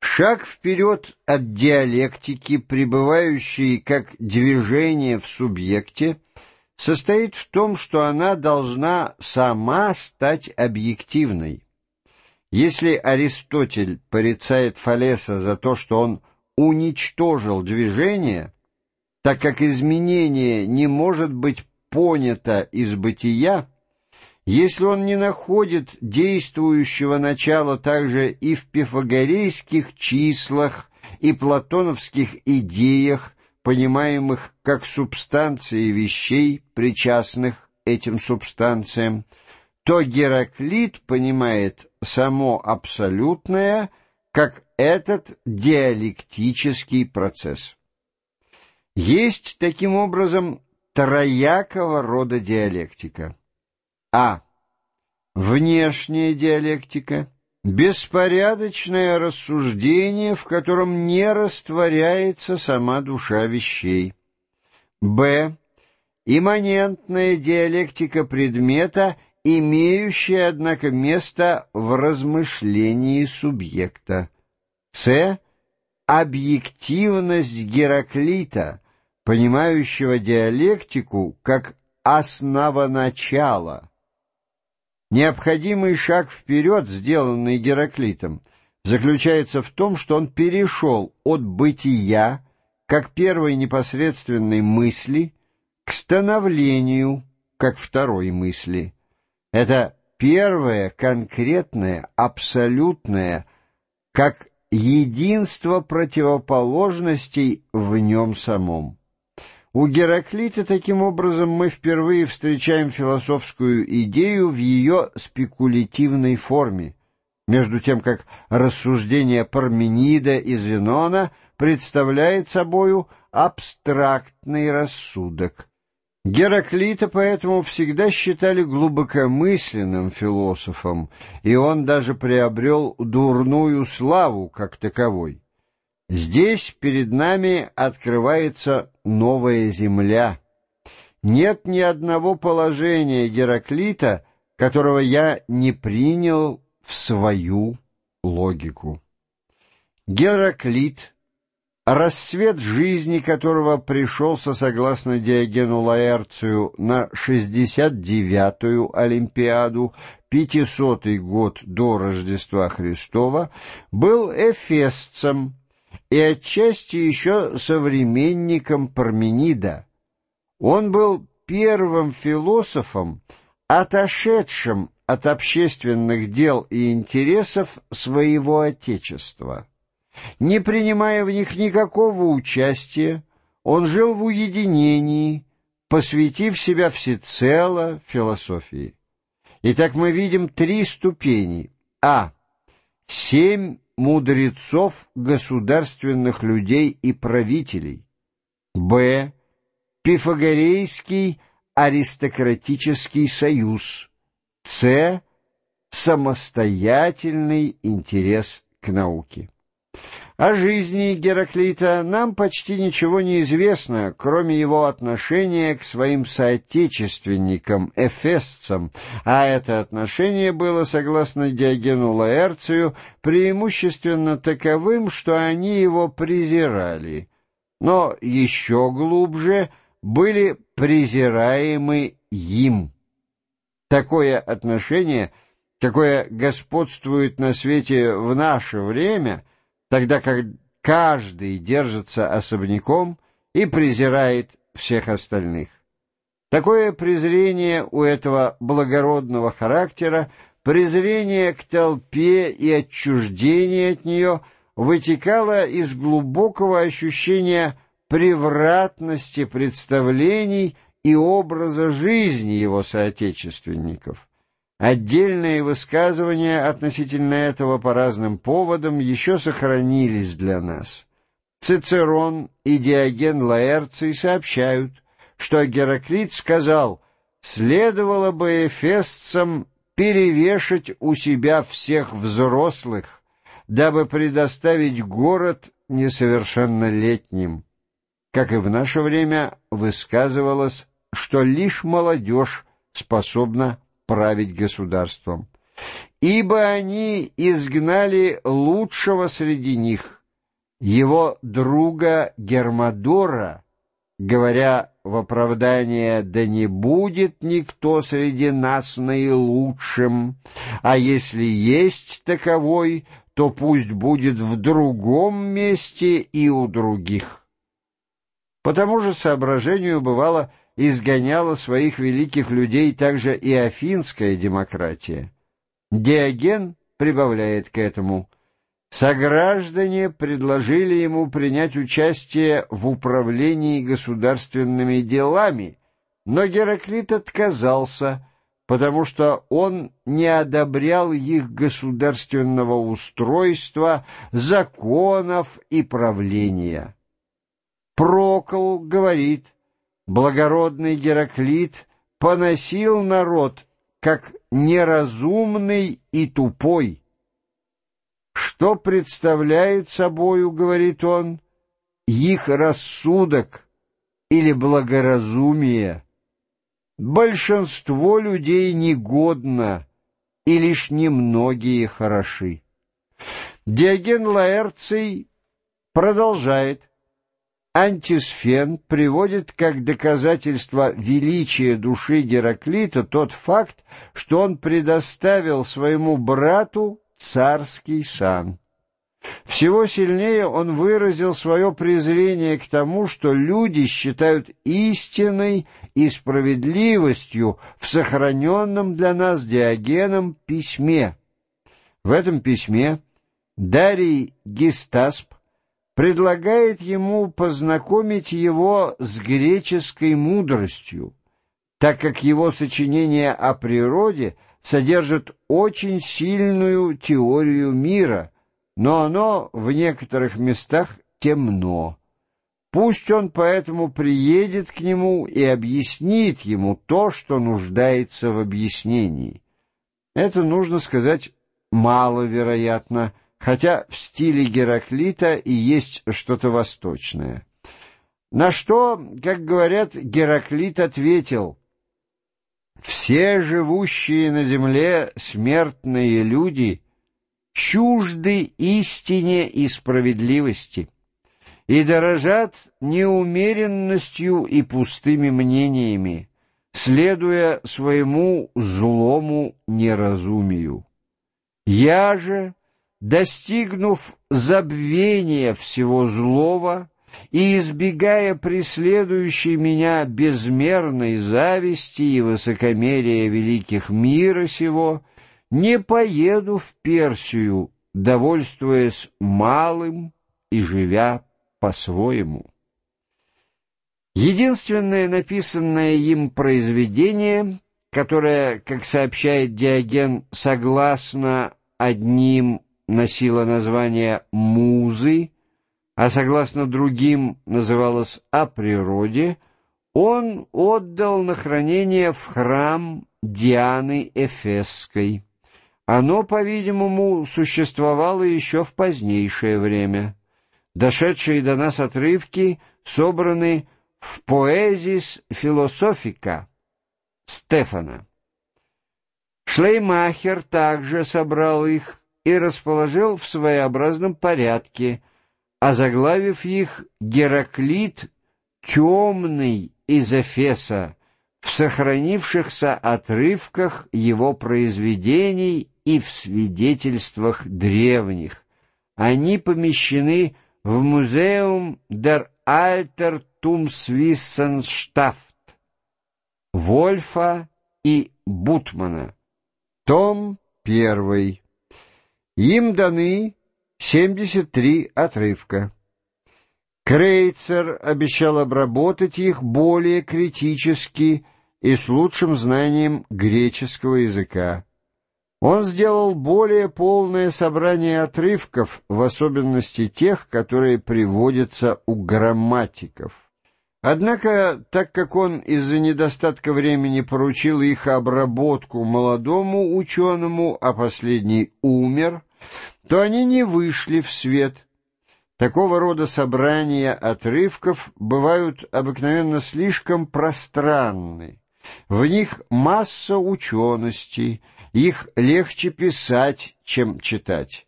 Шаг вперед от диалектики, пребывающей как движение в субъекте, состоит в том, что она должна сама стать объективной. Если Аристотель порицает Фалеса за то, что он уничтожил движение, так как изменение не может быть понято из бытия, если он не находит действующего начала также и в пифагорейских числах и платоновских идеях, понимаемых как субстанции вещей, причастных этим субстанциям, то Гераклит понимает само абсолютное как этот диалектический процесс. Есть таким образом троякого рода диалектика. А. Внешняя диалектика – беспорядочное рассуждение, в котором не растворяется сама душа вещей. Б. Имманентная диалектика предмета, имеющая, однако, место в размышлении субъекта. С. Объективность Гераклита, понимающего диалектику как основоначало – Необходимый шаг вперед, сделанный Гераклитом, заключается в том, что он перешел от бытия, как первой непосредственной мысли, к становлению, как второй мысли. Это первое, конкретное, абсолютное, как единство противоположностей в нем самом. У Гераклита, таким образом, мы впервые встречаем философскую идею в ее спекулятивной форме, между тем как рассуждение Парменида и Зенона представляет собою абстрактный рассудок. Гераклита поэтому всегда считали глубокомысленным философом, и он даже приобрел дурную славу как таковой. Здесь перед нами открывается новая земля. Нет ни одного положения Гераклита, которого я не принял в свою логику. Гераклит, рассвет жизни которого пришелся, согласно Диогену Лаэрцию, на 69-ю Олимпиаду, 500-й год до Рождества Христова, был эфесцем, и отчасти еще современником Парменида. Он был первым философом, отошедшим от общественных дел и интересов своего Отечества. Не принимая в них никакого участия, он жил в уединении, посвятив себя всецело философии. Итак, мы видим три ступени. А. Семь мудрецов, государственных людей и правителей. Б. Пифагорейский аристократический союз. С. Самостоятельный интерес к науке. О жизни Гераклита нам почти ничего не известно, кроме его отношения к своим соотечественникам, эфесцам, а это отношение было, согласно Диогену Лаэрцию, преимущественно таковым, что они его презирали, но еще глубже были презираемы им. Такое отношение, какое господствует на свете в наше время — тогда как каждый держится особняком и презирает всех остальных. Такое презрение у этого благородного характера, презрение к толпе и отчуждение от нее вытекало из глубокого ощущения превратности представлений и образа жизни его соотечественников. Отдельные высказывания относительно этого по разным поводам еще сохранились для нас. Цицерон и Диоген Лаэрций сообщают, что Гераклит сказал, следовало бы эфесцам перевешать у себя всех взрослых, дабы предоставить город несовершеннолетним. Как и в наше время высказывалось, что лишь молодежь способна править государством. ибо они изгнали лучшего среди них, его друга Гермодора, говоря в оправдание «да не будет никто среди нас наилучшим, а если есть таковой, то пусть будет в другом месте и у других». По тому же соображению бывало изгоняла своих великих людей также и афинская демократия. Диоген прибавляет к этому. Сограждане предложили ему принять участие в управлении государственными делами, но Гераклит отказался, потому что он не одобрял их государственного устройства, законов и правления. Прокол говорит, благородный Гераклит поносил народ как неразумный и тупой. Что представляет собою, говорит он, их рассудок или благоразумие? Большинство людей негодно, и лишь немногие хороши. Диоген Лаэрций продолжает. Антисфен приводит как доказательство величия души Гераклита тот факт, что он предоставил своему брату царский сан. Всего сильнее он выразил свое презрение к тому, что люди считают истиной и справедливостью в сохраненном для нас Диогеном письме. В этом письме Дарий Гистасп предлагает ему познакомить его с греческой мудростью, так как его сочинение о природе содержит очень сильную теорию мира, но оно в некоторых местах темно. Пусть он поэтому приедет к нему и объяснит ему то, что нуждается в объяснении. Это, нужно сказать, маловероятно, хотя в стиле Гераклита и есть что-то восточное. На что, как говорят, Гераклит ответил, «Все живущие на земле смертные люди чужды истине и справедливости» и дорожат неумеренностью и пустыми мнениями, следуя своему злому неразумию. Я же достигнув забвения всего злого и избегая преследующей меня безмерной зависти и высокомерия великих мира сего, не поеду в Персию, довольствуясь малым и живя по-своему. Единственное написанное им произведение, которое, как сообщает Диоген, согласно одним носила название «Музы», а согласно другим называлась «О природе», он отдал на хранение в храм Дианы Эфесской. Оно, по-видимому, существовало еще в позднейшее время. Дошедшие до нас отрывки собраны в «Поэзис философика» Стефана. Шлеймахер также собрал их и расположил в своеобразном порядке, озаглавив их «Гераклит темный из Эфеса» в сохранившихся отрывках его произведений и в свидетельствах древних. Они помещены в музеум der Alter Tumswissenschaft Вольфа и Бутмана. Том первый. Им даны 73 отрывка. Крейцер обещал обработать их более критически и с лучшим знанием греческого языка. Он сделал более полное собрание отрывков, в особенности тех, которые приводятся у грамматиков. Однако, так как он из-за недостатка времени поручил их обработку молодому ученому, а последний умер, то они не вышли в свет. Такого рода собрания отрывков бывают обыкновенно слишком пространны. В них масса учености, Их легче писать, чем читать.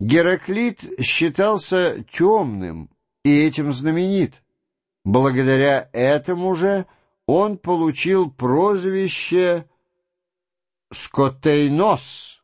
Гераклит считался темным и этим знаменит. Благодаря этому же он получил прозвище «Скотейнос»